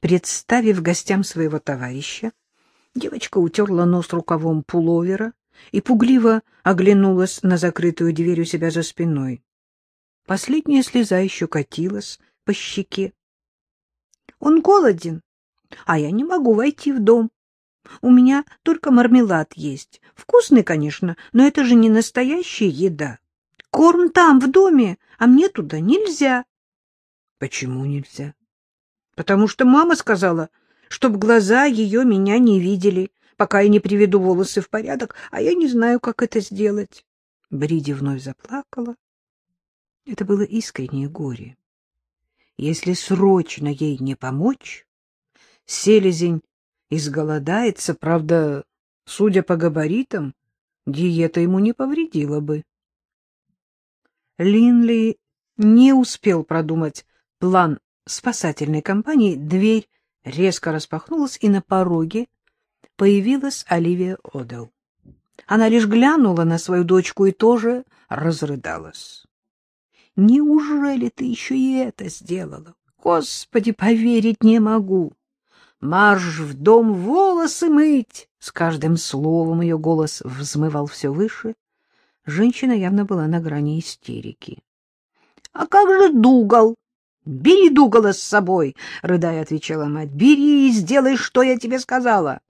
Представив гостям своего товарища, девочка утерла нос рукавом пуловера и пугливо оглянулась на закрытую дверь у себя за спиной. Последняя слеза еще катилась по щеке. — Он голоден, а я не могу войти в дом. У меня только мармелад есть. Вкусный, конечно, но это же не настоящая еда. Корм там, в доме, а мне туда нельзя. — Почему нельзя? — Потому что мама сказала, чтоб глаза ее меня не видели, пока я не приведу волосы в порядок, а я не знаю, как это сделать. Бриди вновь заплакала. Это было искреннее горе. Если срочно ей не помочь, селезень изголодается, правда, судя по габаритам, диета ему не повредила бы. Линли не успел продумать план спасательной кампании, дверь резко распахнулась, и на пороге появилась Оливия Одел. Она лишь глянула на свою дочку и тоже разрыдалась. — Неужели ты еще и это сделала? Господи, поверить не могу! Марш в дом волосы мыть! С каждым словом ее голос взмывал все выше. Женщина явно была на грани истерики. — А как же Дугал? Бери Дугала с собой, — рыдая отвечала мать. — Бери и сделай, что я тебе сказала.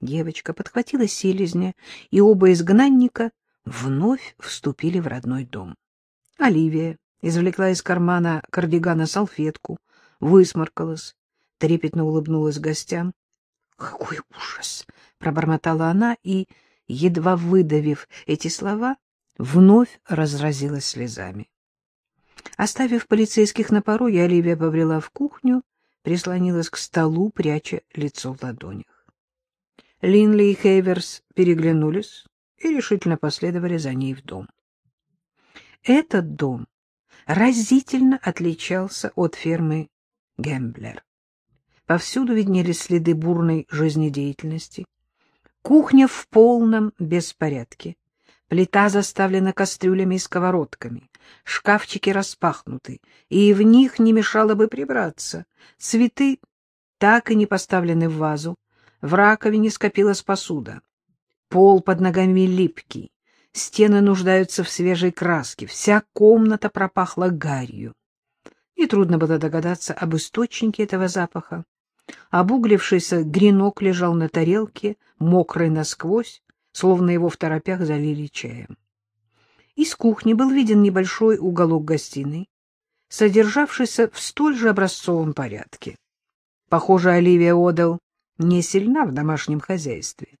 Девочка подхватила селезня, и оба изгнанника вновь вступили в родной дом. Оливия извлекла из кармана кардигана салфетку, высморкалась, трепетно улыбнулась гостям. — Какой ужас! — пробормотала она и, едва выдавив эти слова, вновь разразилась слезами. Оставив полицейских на пороге, Оливия побрела в кухню, прислонилась к столу, пряча лицо в ладонях. Линли и Хейверс переглянулись и решительно последовали за ней в дом. Этот дом разительно отличался от фермы Гемблер. Повсюду виднелись следы бурной жизнедеятельности. Кухня в полном беспорядке. Плита заставлена кастрюлями и сковородками, шкафчики распахнуты, и в них не мешало бы прибраться. Цветы так и не поставлены в вазу, в раковине скопилась посуда. Пол под ногами липкий, стены нуждаются в свежей краске, вся комната пропахла гарью. Нетрудно было догадаться об источнике этого запаха. Обуглившийся гренок лежал на тарелке, мокрый насквозь, словно его в торопях залили чаем. Из кухни был виден небольшой уголок гостиной, содержавшийся в столь же образцовом порядке. Похоже, Оливия Одел не сильна в домашнем хозяйстве,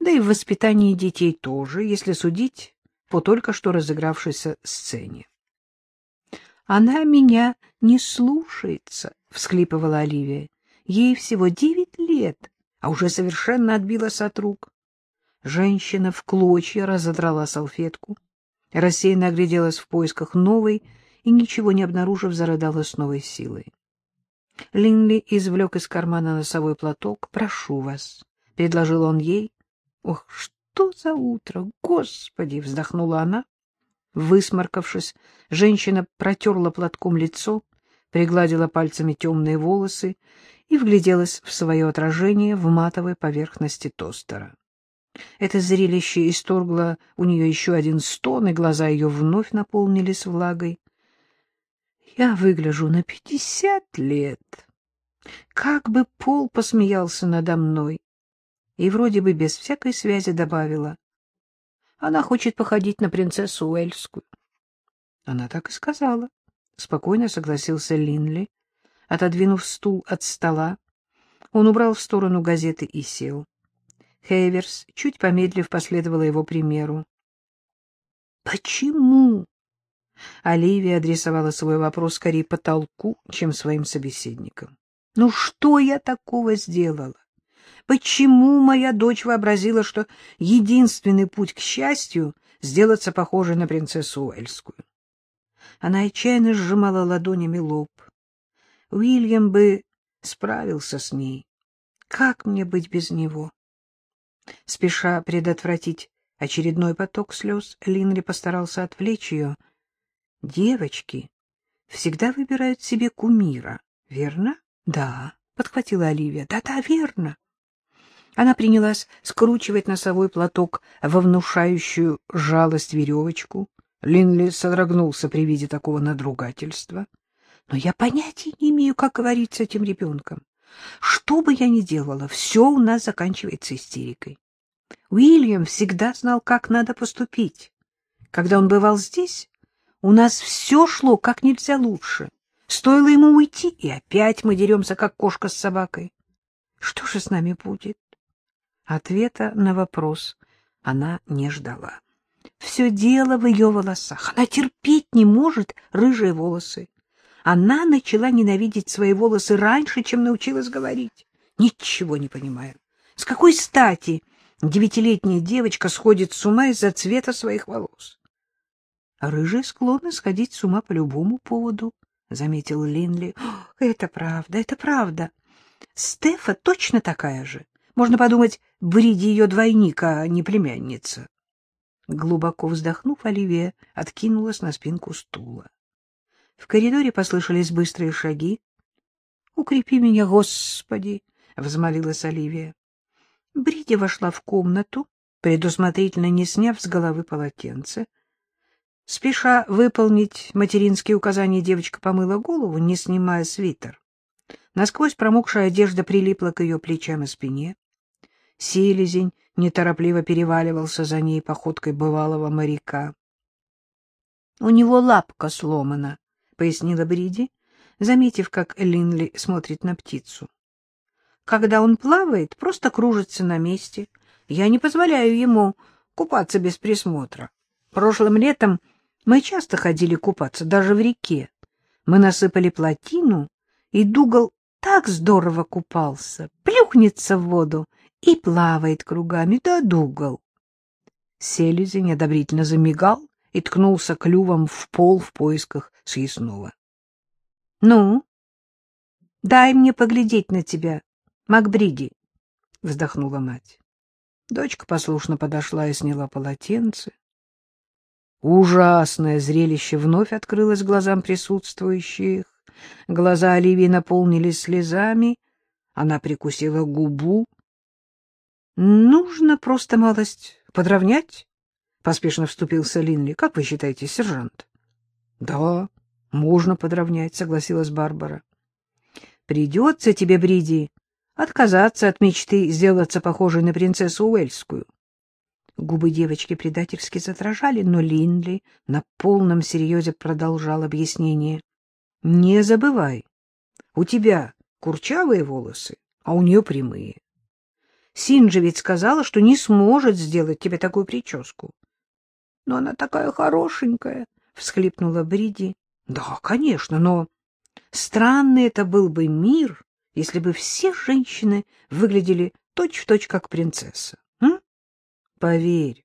да и в воспитании детей тоже, если судить по только что разыгравшейся сцене. «Она меня не слушается», — всхлипывала Оливия. «Ей всего девять лет, а уже совершенно отбилась от рук. Женщина в клочья разодрала салфетку, рассеянно огляделась в поисках новой и, ничего не обнаружив, зарыдала с новой силой. Линли извлек из кармана носовой платок. — Прошу вас, — предложил он ей. — Ох, что за утро! Господи! — вздохнула она. Высморкавшись, женщина протерла платком лицо, пригладила пальцами темные волосы и вгляделась в свое отражение в матовой поверхности тостера. Это зрелище исторгло у нее еще один стон, и глаза ее вновь наполнились влагой. Я выгляжу на пятьдесят лет. Как бы Пол посмеялся надо мной. И вроде бы без всякой связи добавила. Она хочет походить на принцессу Уэльскую. Она так и сказала. Спокойно согласился Линли. Отодвинув стул от стола, он убрал в сторону газеты и сел. Хейверс, чуть помедлив, последовала его примеру. «Почему?» Оливия адресовала свой вопрос скорее потолку, чем своим собеседникам. «Ну что я такого сделала? Почему моя дочь вообразила, что единственный путь к счастью — сделаться похожей на принцессу Уэльскую?» Она отчаянно сжимала ладонями лоб. Уильям бы справился с ней. Как мне быть без него? Спеша предотвратить очередной поток слез, Линли постарался отвлечь ее. Девочки всегда выбирают себе кумира, верно? Да. подхватила Оливия. Да-да, верно. Она принялась скручивать носовой платок во внушающую жалость веревочку. Линли содрогнулся при виде такого надругательства. Но я понятия не имею, как говорить с этим ребенком. Что бы я ни делала, все у нас заканчивается истерикой. Уильям всегда знал, как надо поступить. Когда он бывал здесь, у нас все шло как нельзя лучше. Стоило ему уйти, и опять мы деремся, как кошка с собакой. Что же с нами будет? Ответа на вопрос она не ждала. Все дело в ее волосах. Она терпеть не может рыжие волосы. Она начала ненавидеть свои волосы раньше, чем научилась говорить. Ничего не понимаю. С какой стати девятилетняя девочка сходит с ума из-за цвета своих волос? Рыжие склонны сходить с ума по любому поводу, — заметил Линли. — Это правда, это правда. Стефа точно такая же. Можно подумать, Бриди ее двойник, а не племянница. Глубоко вздохнув, Оливия откинулась на спинку стула. В коридоре послышались быстрые шаги. — Укрепи меня, Господи! — взмолилась Оливия. Бриди вошла в комнату, предусмотрительно не сняв с головы полотенце. Спеша выполнить материнские указания, девочка помыла голову, не снимая свитер. Насквозь промокшая одежда прилипла к ее плечам и спине. Селезень неторопливо переваливался за ней походкой бывалого моряка. — У него лапка сломана, — пояснила Бриди, заметив, как Линли смотрит на птицу. — Когда он плавает, просто кружится на месте. Я не позволяю ему купаться без присмотра. Прошлым летом мы часто ходили купаться, даже в реке. Мы насыпали плотину, и Дугал так здорово купался, плюхнется в воду и плавает кругами, да Дугал. Селезень одобрительно замигал и ткнулся клювом в пол в поисках съестного. — Ну, дай мне поглядеть на тебя, Макбриди, — вздохнула мать. Дочка послушно подошла и сняла полотенце. Ужасное зрелище вновь открылось глазам присутствующих. Глаза Оливии наполнились слезами. Она прикусила губу. — Нужно просто малость подровнять, — поспешно вступился Линли. — Как вы считаете, сержант? — Да, можно подровнять, — согласилась Барбара. — Придется тебе, Бриди, отказаться от мечты сделаться похожей на принцессу Уэльскую. Губы девочки предательски задрожали, но Линли на полном серьезе продолжал объяснение. — Не забывай, у тебя курчавые волосы, а у нее прямые. Синджи ведь сказала, что не сможет сделать тебе такую прическу. — Но она такая хорошенькая, — всхлипнула Бриди. — Да, конечно, но странный это был бы мир, если бы все женщины выглядели точь-в-точь, точь, как принцесса. Поверь,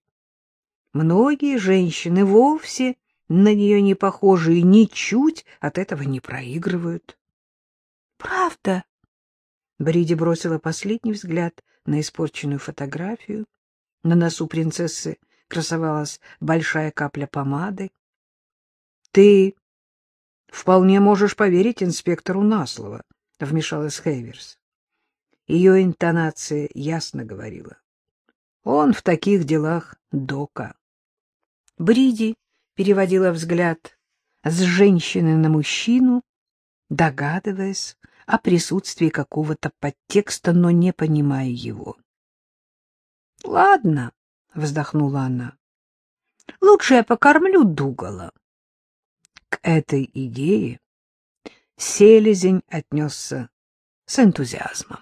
многие женщины вовсе на нее не похожи и ничуть от этого не проигрывают. — Правда? Бриди бросила последний взгляд на испорченную фотографию. На носу принцессы красовалась большая капля помады. — Ты вполне можешь поверить инспектору на слово, — вмешалась Хейверс. Ее интонация ясно говорила. Он в таких делах дока. Бриди переводила взгляд с женщины на мужчину, догадываясь о присутствии какого-то подтекста, но не понимая его. — Ладно, — вздохнула она, — лучше я покормлю Дугала. К этой идее селезень отнесся с энтузиазмом.